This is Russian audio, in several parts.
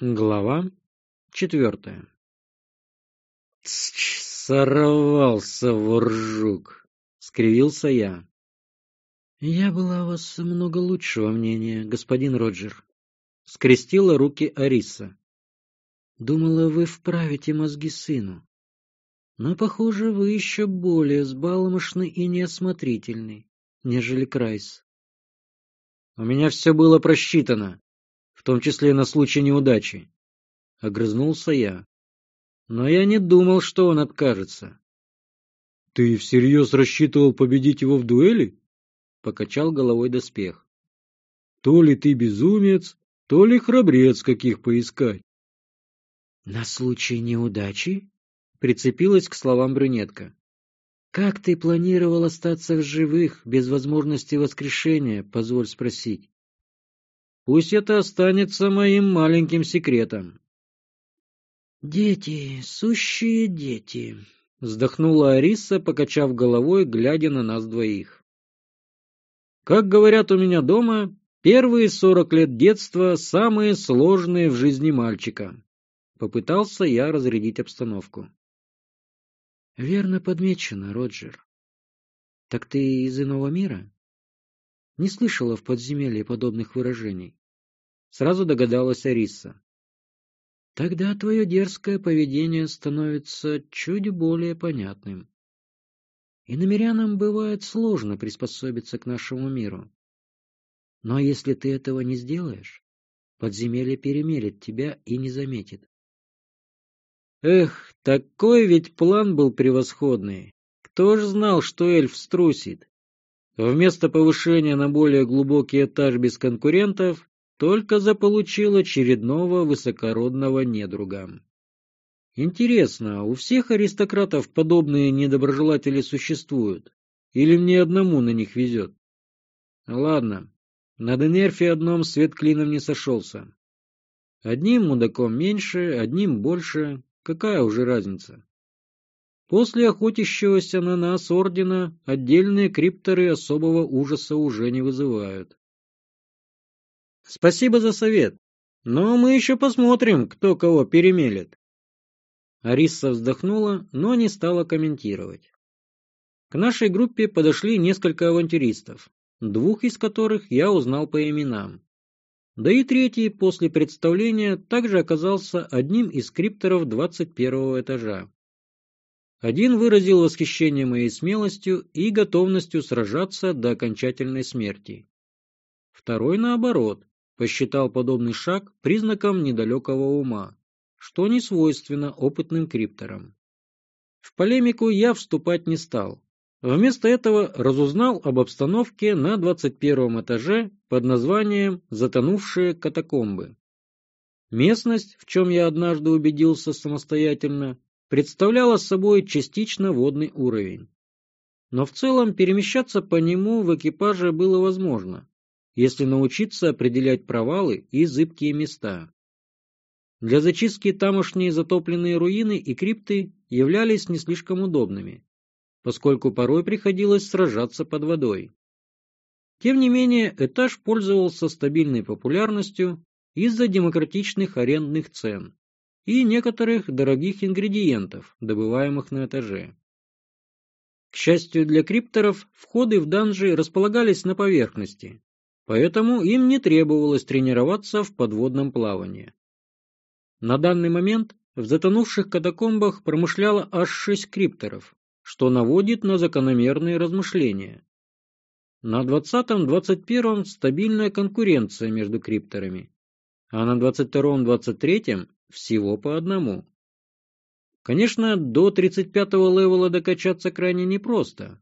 Глава четвертая «Тсч, сорвался воржук!» — скривился я. «Я была о вас много лучшего мнения, господин Роджер», — скрестила руки Ариса. «Думала, вы вправите мозги сыну. Но, похоже, вы еще более сбалмошны и неосмотрительны, нежели Крайс». «У меня все было просчитано, том числе на случай неудачи», — огрызнулся я. «Но я не думал, что он откажется». «Ты всерьез рассчитывал победить его в дуэли?» — покачал головой доспех. «То ли ты безумец, то ли храбрец каких поискать». «На случай неудачи?» — прицепилась к словам брюнетка. «Как ты планировал остаться в живых, без возможности воскрешения, позволь спросить?» «Пусть это останется моим маленьким секретом». «Дети, сущие дети», — вздохнула Ариса, покачав головой, глядя на нас двоих. Как говорят у меня дома, первые сорок лет детства самые сложные в жизни мальчика. Попытался я разрядить обстановку. Верно подмечено, Роджер. Так ты из иного мира? Не слышала в подземелье подобных выражений. Сразу догадалась Ариса. Тогда твое дерзкое поведение становится чуть более понятным. И намерянам бывает сложно приспособиться к нашему миру. Но если ты этого не сделаешь, подземелье перемелет тебя и не заметит. Эх, такой ведь план был превосходный. Кто ж знал, что эльф струсит? Вместо повышения на более глубокий этаж без конкурентов, только заполучил очередного высокородного недруга. Интересно, у всех аристократов подобные недоброжелатели существуют? Или мне одному на них везет? Ладно, на Денерфе одном свет клином не сошелся. Одним мудаком меньше, одним больше. Какая уже разница? После охотящегося на нас ордена отдельные крипторы особого ужаса уже не вызывают. Спасибо за совет, но мы еще посмотрим, кто кого перемелет. Ариса вздохнула, но не стала комментировать. К нашей группе подошли несколько авантюристов, двух из которых я узнал по именам. Да и третий после представления также оказался одним из крипторов 21 этажа. Один выразил восхищение моей смелостью и готовностью сражаться до окончательной смерти. Второй, наоборот, посчитал подобный шаг признаком недалекого ума что не свойственно опытным крипторам. В полемику я вступать не стал. Вместо этого разузнал об обстановке на 21 этаже под названием «Затонувшие катакомбы». Местность, в чем я однажды убедился самостоятельно, представляла собой частично водный уровень. Но в целом перемещаться по нему в экипаже было возможно, если научиться определять провалы и зыбкие места. Для зачистки тамошние затопленные руины и крипты являлись не слишком удобными, поскольку порой приходилось сражаться под водой. Тем не менее, этаж пользовался стабильной популярностью из-за демократичных арендных цен и некоторых дорогих ингредиентов, добываемых на этаже. К счастью для крипторов, входы в данжи располагались на поверхности, поэтому им не требовалось тренироваться в подводном плавании. На данный момент в затонувших катакомбах промышляло аж шесть крипторов, что наводит на закономерные размышления. На 20-21 стабильная конкуренция между крипторами, а на 22-23 всего по одному. Конечно, до 35-го левела докачаться крайне непросто,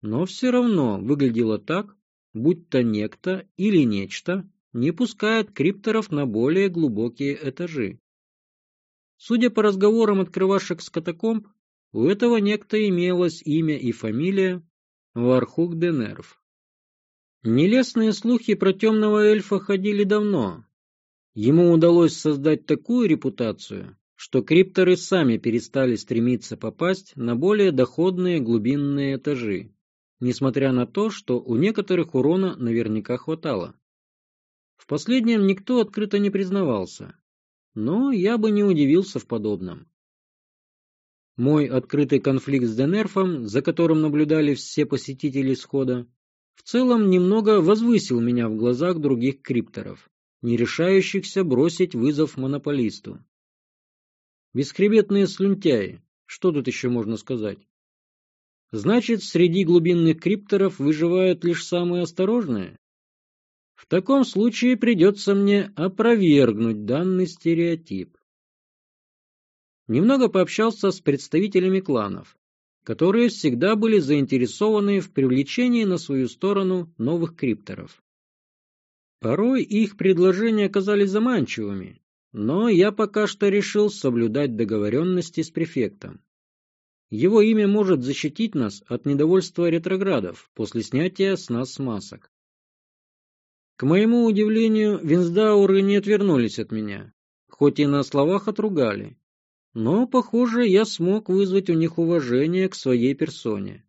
но все равно выглядело так, будто некто или нечто не пускает крипторов на более глубокие этажи. Судя по разговорам открывашек с катакомб, у этого некто имелось имя и фамилия Вархук Денерв. Нелестные слухи про темного эльфа ходили давно. Ему удалось создать такую репутацию, что крипторы сами перестали стремиться попасть на более доходные глубинные этажи, несмотря на то, что у некоторых урона наверняка хватало. В последнем никто открыто не признавался, но я бы не удивился в подобном. Мой открытый конфликт с Денерфом, за которым наблюдали все посетители схода, в целом немного возвысил меня в глазах других крипторов, не решающихся бросить вызов монополисту. Бесхребетные слюнтяи, что тут еще можно сказать? Значит, среди глубинных крипторов выживают лишь самые осторожные? В таком случае придется мне опровергнуть данный стереотип. Немного пообщался с представителями кланов, которые всегда были заинтересованы в привлечении на свою сторону новых крипторов. Порой их предложения оказались заманчивыми, но я пока что решил соблюдать договоренности с префектом. Его имя может защитить нас от недовольства ретроградов после снятия с нас масок. К моему удивлению, винсдауры не отвернулись от меня, хоть и на словах отругали. Но, похоже, я смог вызвать у них уважение к своей персоне.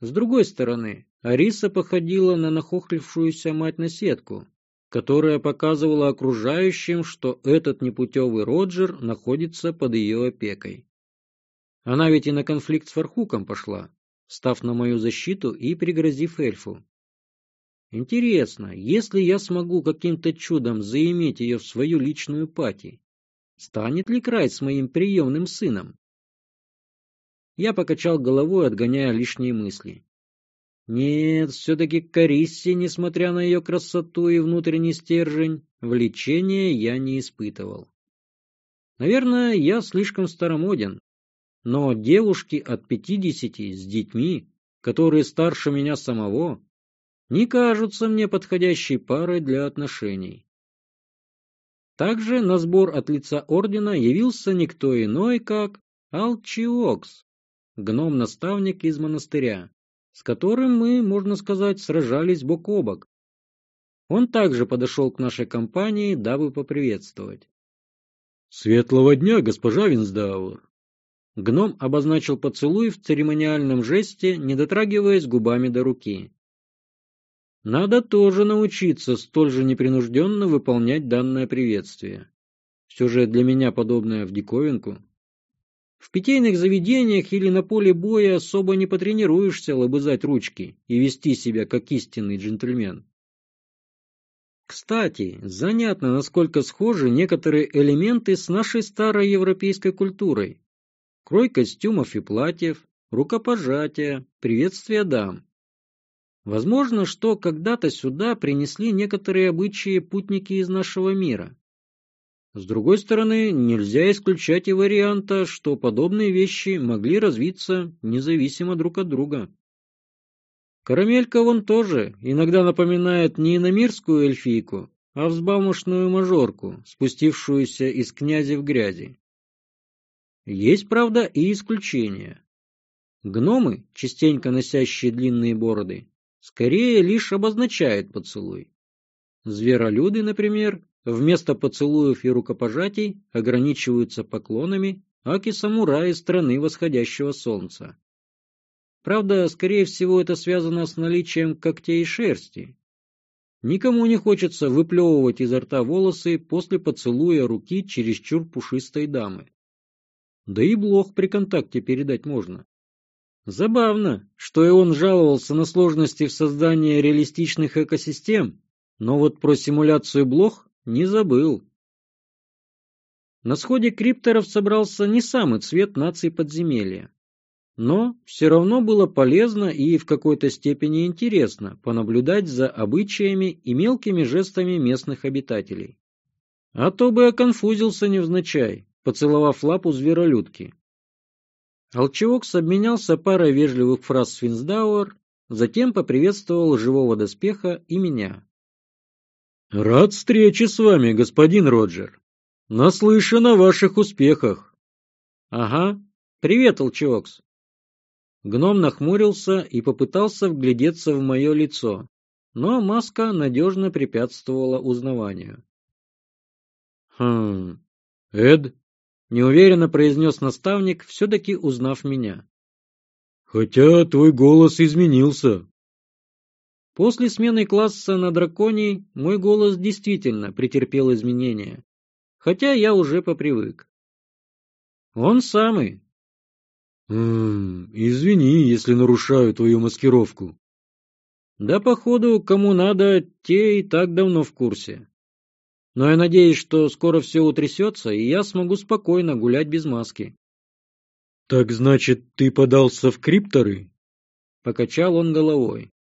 С другой стороны, Ариса походила на нахохлившуюся мать-наседку, которая показывала окружающим, что этот непутевый Роджер находится под ее опекой. Она ведь и на конфликт с Фархуком пошла, став на мою защиту и пригрозив эльфу. Интересно, если я смогу каким-то чудом заиметь ее в свою личную пати, станет ли край с моим приемным сыном? Я покачал головой, отгоняя лишние мысли. Нет, все-таки Кариссе, несмотря на ее красоту и внутренний стержень, влечения я не испытывал. Наверное, я слишком старомоден, но девушки от пятидесяти с детьми, которые старше меня самого, не кажутся мне подходящей парой для отношений. Также на сбор от лица ордена явился никто иной, как Алчиокс, гном-наставник из монастыря с которым мы, можно сказать, сражались бок о бок. Он также подошел к нашей компании, дабы поприветствовать. «Светлого дня, госпожа Винсдауэр!» Гном обозначил поцелуй в церемониальном жесте, не дотрагиваясь губами до руки. Надо тоже научиться столь же непринужденно выполнять данное приветствие. Все же для меня подобное в диковинку. В питейных заведениях или на поле боя особо не потренируешься лобызать ручки и вести себя как истинный джентльмен. Кстати, занятно, насколько схожи некоторые элементы с нашей старой европейской культурой. Крой костюмов и платьев, рукопожатия, приветствия дам. Возможно, что когда-то сюда принесли некоторые обычаи путники из нашего мира. С другой стороны, нельзя исключать и варианта, что подобные вещи могли развиться независимо друг от друга. Карамелька вон тоже иногда напоминает не иномирскую эльфийку, а взбалмошную мажорку, спустившуюся из князя в грязи. Есть, правда, и исключения. Гномы, частенько носящие длинные бороды, скорее лишь обозначают поцелуй. Зверолюды, например, Вместо поцелуев и рукопожатий ограничиваются поклонами аки-самураи страны восходящего солнца. Правда, скорее всего, это связано с наличием когтей и шерсти. Никому не хочется выплевывать изо рта волосы после поцелуя руки чересчур пушистой дамы. Да и блох при контакте передать можно. Забавно, что и он жаловался на сложности в создании реалистичных экосистем, но вот про симуляцию блох не забыл. На сходе крипторов собрался не самый цвет наций подземелья. Но все равно было полезно и в какой-то степени интересно понаблюдать за обычаями и мелкими жестами местных обитателей. А то бы оконфузился невзначай, поцеловав лапу зверолюдки. Алчевокс обменялся парой вежливых фраз с Финсдауэр, затем поприветствовал живого доспеха и меня. Рад встрече с вами, господин Роджер. Наслышан о ваших успехах. Ага. Привет, Алчиокс. Гном нахмурился и попытался вглядеться в мое лицо, но маска надежно препятствовала узнаванию. «Хм... Эд?» — неуверенно произнес наставник, все-таки узнав меня. «Хотя твой голос изменился. После смены класса на драконий мой голос действительно претерпел изменения. хотя я уже попривык. Он самый. «М извини, если нарушаю твою маскировку. Да, походу, кому надо, те и так давно в курсе. Но я надеюсь, что скоро все утрясется, и я смогу спокойно гулять без маски. Так значит, ты подался в крипторы? Покачал он головой.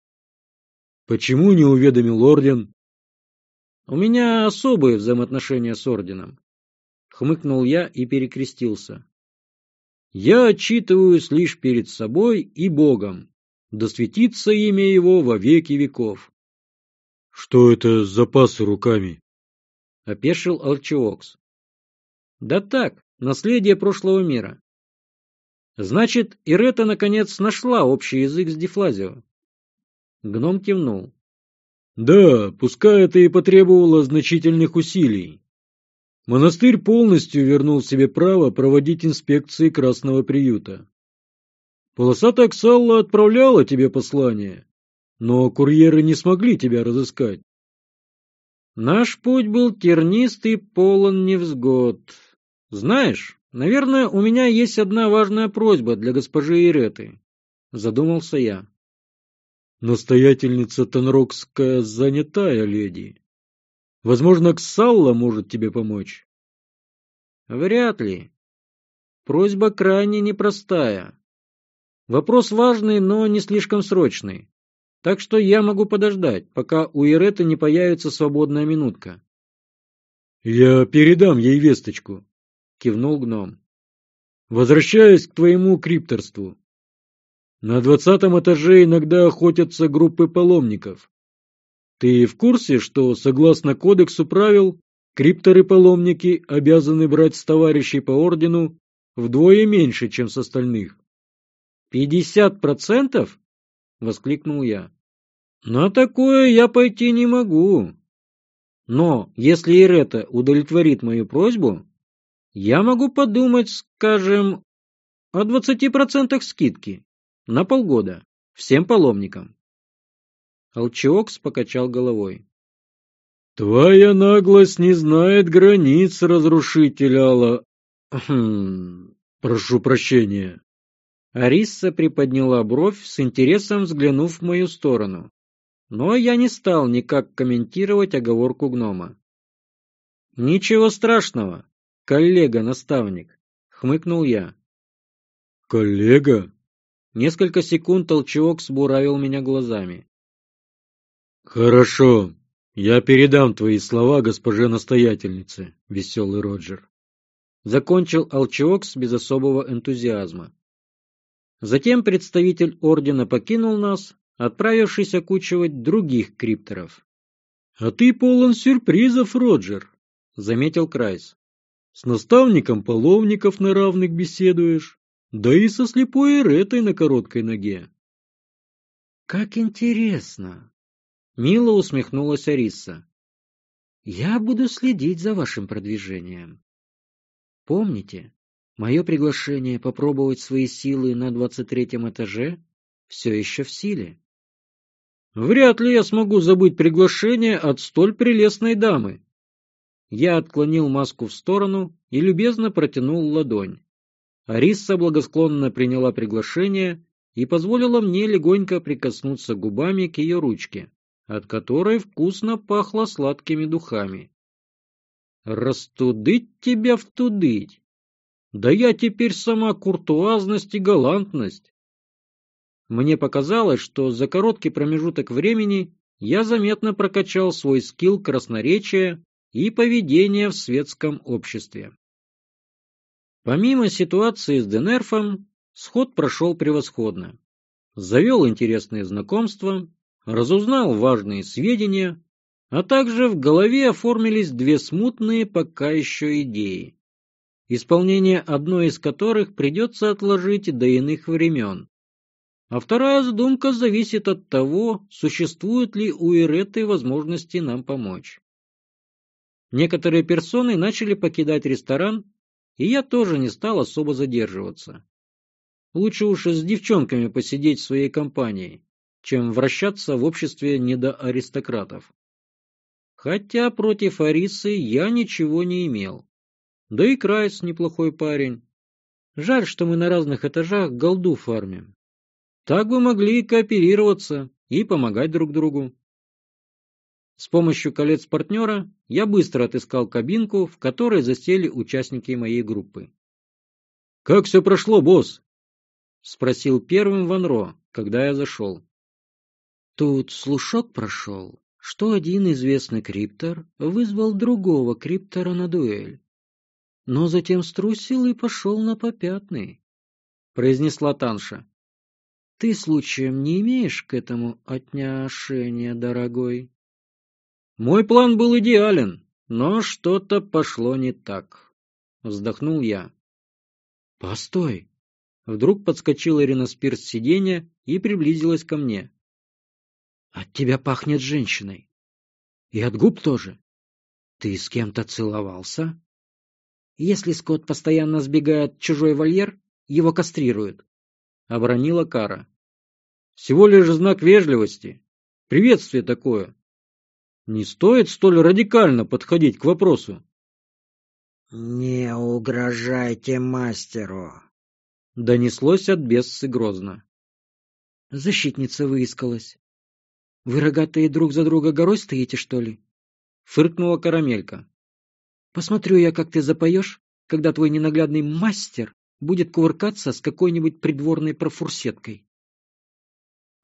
Почему не уведомил орден? У меня особые взаимоотношения с орденом. Хмыкнул я и перекрестился. Я отчитываюсь лишь перед собой и Богом. Да светится имя его во веки веков. Что это за запасы руками? Опешил Алчиокс. Да так, наследие прошлого мира. Значит, Ирета наконец нашла общий язык с Дефлазио. Гном кивнул. Да, пускай это и потребовало значительных усилий. Монастырь полностью вернул себе право проводить инспекции Красного приюта. Полосатая Ксалла отправляла тебе послание, но курьеры не смогли тебя разыскать. Наш путь был тернист и полон невзгод. Знаешь, наверное, у меня есть одна важная просьба для госпожи Иреты. Задумался я. Настоятельница Тонрокская занятая леди. Возможно, Ксалла может тебе помочь. Вряд ли. Просьба крайне непростая. Вопрос важный, но не слишком срочный. Так что я могу подождать, пока у Иреты не появится свободная минутка. Я передам ей весточку, кивнул гном. Возвращаясь к твоему крипторству. На двадцатом этаже иногда охотятся группы паломников. Ты в курсе, что, согласно кодексу правил, крипторы-паломники обязаны брать с товарищей по ордену вдвое меньше, чем с остальных? «Пятьдесят процентов?» — воскликнул я. «На такое я пойти не могу. Но если Ирета удовлетворит мою просьбу, я могу подумать, скажем, о двадцати процентах скидки на полгода всем паломникам». Алчиокс покачал головой. «Твоя наглость не знает границ, разрушитель Алла... Хм... Прошу прощения. Арисса приподняла бровь, с интересом взглянув в мою сторону. Но я не стал никак комментировать оговорку гнома. «Ничего страшного, коллега-наставник», — хмыкнул я. «Коллега?» Несколько секунд толчок сбуравил меня глазами. «Хорошо, я передам твои слова госпоже настоятельнице, веселый Роджер». Закончил Алчиокс без особого энтузиазма. Затем представитель ордена покинул нас, отправившись окучивать других крипторов. — А ты полон сюрпризов, Роджер, — заметил Крайс. — С наставником половников на равных беседуешь, да и со слепой Эретой на короткой ноге. — Как интересно! — мило усмехнулась Ариса. — Я буду следить за вашим продвижением. Помните, Мое приглашение попробовать свои силы на двадцать третьем этаже все еще в силе. Вряд ли я смогу забыть приглашение от столь прелестной дамы. Я отклонил маску в сторону и любезно протянул ладонь. Арисса благосклонно приняла приглашение и позволила мне легонько прикоснуться губами к ее ручке, от которой вкусно пахло сладкими духами. «Растудыть тебя втудыть!» Да я теперь сама куртуазность и галантность. Мне показалось, что за короткий промежуток времени я заметно прокачал свой скилл красноречия и поведения в светском обществе. Помимо ситуации с Денерфом, сход прошел превосходно. Завел интересные знакомства, разузнал важные сведения, а также в голове оформились две смутные пока еще идеи исполнение одной из которых придется отложить до иных времен. А вторая задумка зависит от того, существуют ли у Иреты возможности нам помочь. Некоторые персоны начали покидать ресторан, и я тоже не стал особо задерживаться. Лучше уж с девчонками посидеть в своей компании, чем вращаться в обществе недоаристократов. Хотя против Арисы я ничего не имел. Да и Крайс неплохой парень. Жаль, что мы на разных этажах голду фармим. Так бы могли кооперироваться и помогать друг другу. С помощью колец партнера я быстро отыскал кабинку, в которой засели участники моей группы. «Как все прошло, босс?» — спросил первым Ванро, когда я зашел. Тут слушок прошел, что один известный криптор вызвал другого криптора на дуэль. Но затем струсил и пошел на попятный, — произнесла Танша. — Ты случаем не имеешь к этому отношения, дорогой? Мой план был идеален, но что-то пошло не так. Вздохнул я. Постой. Вдруг подскочила Ирина Спирс с сиденья и приблизилась ко мне. От тебя пахнет женщиной. И от губ тоже. Ты с кем-то целовался? Если скот постоянно сбегает чужой вольер, его кастрируют. Обронила Кара. Всего лишь знак вежливости. Приветствие такое. Не стоит столь радикально подходить к вопросу. «Не угрожайте мастеру!» Донеслось от бессы грозно. Защитница выискалась. «Вы, рогатые, друг за друга горой стоите, что ли?» Фыркнула карамелька. «Посмотрю я, как ты запоешь, когда твой ненаглядный мастер будет кувыркаться с какой-нибудь придворной профурсеткой».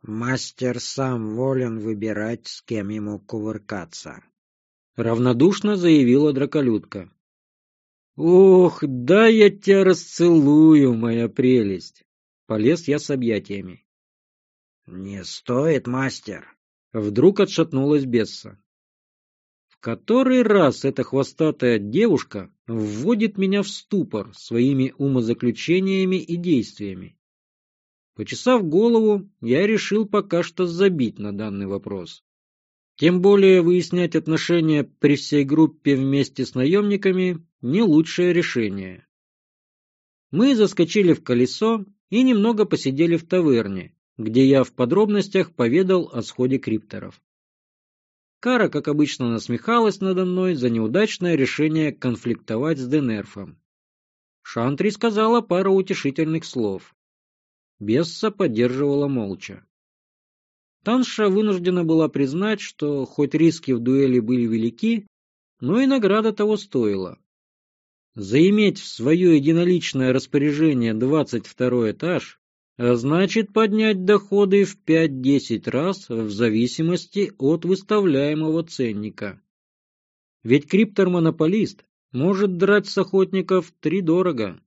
Мастер сам волен выбирать, с кем ему кувыркаться. Равнодушно заявила драколюдка. Ох, да я тебя расцелую, моя прелесть. Полез я с объятиями. Не стоит, мастер. Вдруг отшатнулась Бесса. В который раз эта хвостатая девушка вводит меня в ступор своими умозаключениями и действиями. Почесав голову, я решил пока что забить на данный вопрос. Тем более выяснять отношения при всей группе вместе с наемниками не лучшее решение. Мы заскочили в колесо и немного посидели в таверне, где я в подробностях поведал о сходе крипторов. Кара, как обычно, насмехалась надо мной за неудачное решение конфликтовать с Денерфом. Шантри сказала пару утешительных слов. Бесса поддерживала молча. Танша вынуждена была признать, что хоть риски в дуэли были велики, но и награда того стоила. Заиметь в свое единоличное распоряжение двадцать второй этаж, а значит поднять доходы в пять-десять раз в зависимости от выставляемого ценника. Ведь криптор-монополист может драть с охотников три дорого.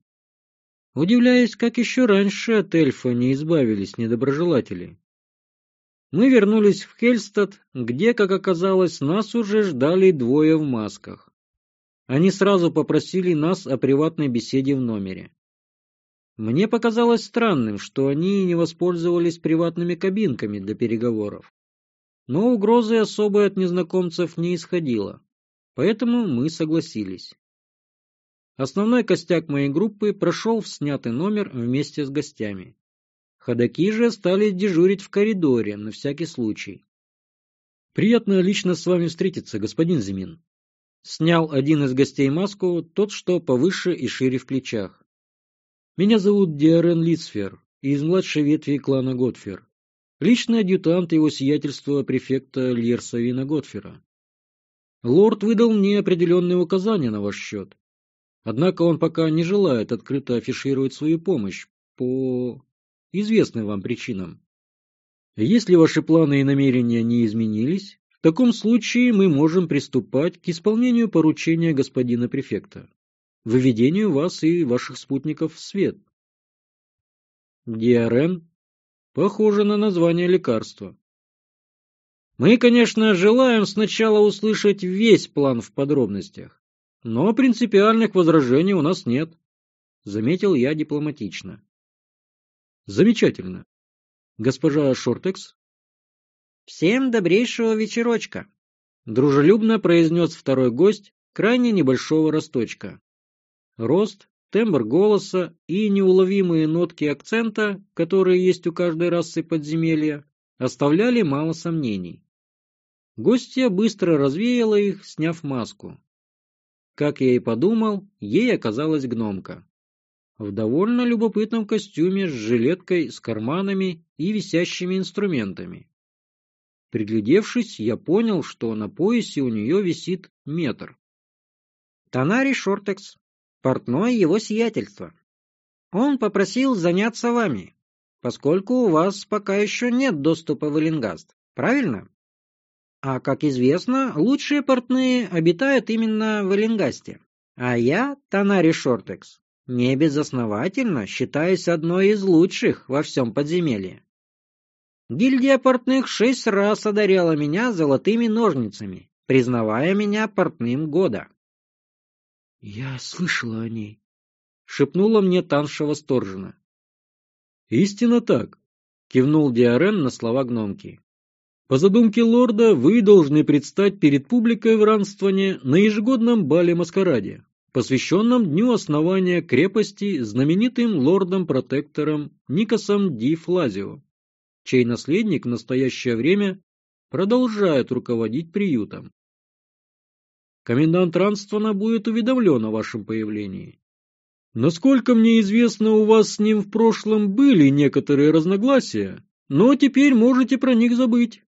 Удивляясь, как еще раньше от эльфа не избавились недоброжелатели. Мы вернулись в Хельстад, где, как оказалось, нас уже ждали двое в масках. Они сразу попросили нас о приватной беседе в номере. Мне показалось странным, что они не воспользовались приватными кабинками для переговоров. Но угрозы особой от незнакомцев не исходило, поэтому мы согласились. Основной костяк моей группы прошел в снятый номер вместе с гостями. Ходаки же стали дежурить в коридоре на всякий случай. «Приятно лично с вами встретиться, господин Зимин». Снял один из гостей маску, тот, что повыше и шире в плечах. «Меня зовут Диарен Лицфер, из младшей ветви клана Готфер. Личный адъютант его сиятельства префекта Льерсовина Готфера. Лорд выдал мне определенные указания на ваш счет. Однако он пока не желает открыто афишировать свою помощь по известным вам причинам. Если ваши планы и намерения не изменились, в таком случае мы можем приступать к исполнению поручения господина префекта, выведению вас и ваших спутников в свет. Диарен похоже на название лекарства. Мы, конечно, желаем сначала услышать весь план в подробностях, но принципиальных возражений у нас нет, заметил я дипломатично. Замечательно. Госпожа Шортекс? Всем добрейшего вечерочка, дружелюбно произнес второй гость крайне небольшого росточка. Рост, тембр голоса и неуловимые нотки акцента, которые есть у каждой расы подземелья, оставляли мало сомнений. Гостья быстро развеяла их, сняв маску. Как я и подумал, ей оказалась гномка. В довольно любопытном костюме с жилеткой с карманами и висящими инструментами. Приглядевшись, я понял, что на поясе у нее висит метр. Тонари Шортекс, портной его сиятельства. Он попросил заняться вами, поскольку у вас пока еще нет доступа в Эллингаст, правильно? А, как известно, лучшие портные обитают именно в Эллингасте. А я, Тонари Шортекс, не безосновательно считаюсь одной из лучших во всем подземелье. Гильдия портных шесть раз одаряла меня золотыми ножницами, признавая меня портным года. — Я слышала о ней, — шепнула мне Танша восторженно. — Истинно так, — кивнул Диарен на слова гномки. По задумке лорда, вы должны предстать перед публикой в Ранствоне на ежегодном бале-маскараде, посвященном дню основания крепости знаменитым лордом-протектором Никосом Ди Флазио, чей наследник в настоящее время продолжает руководить приютом. Комендант Ранствона будет уведомлен о вашем появлении. Насколько мне известно, у вас с ним в прошлом были некоторые разногласия, но теперь можете про них забыть.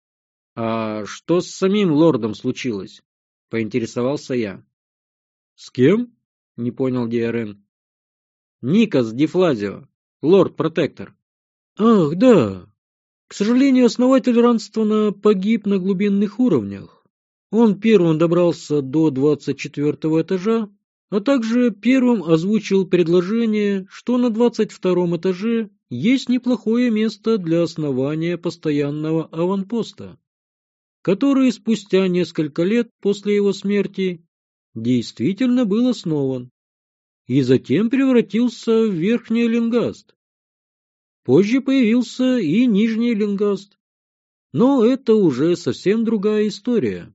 — А что с самим лордом случилось? — поинтересовался я. — С кем? — не понял Диарен. — Никас Дифлазио, лорд-протектор. — Ах, да. К сожалению, основатель Ранствона погиб на глубинных уровнях. Он первым добрался до двадцать четвертого этажа, а также первым озвучил предложение, что на двадцать втором этаже есть неплохое место для основания постоянного аванпоста который спустя несколько лет после его смерти действительно был основан и затем превратился в Верхний Лингаст. Позже появился и Нижний Лингаст, но это уже совсем другая история.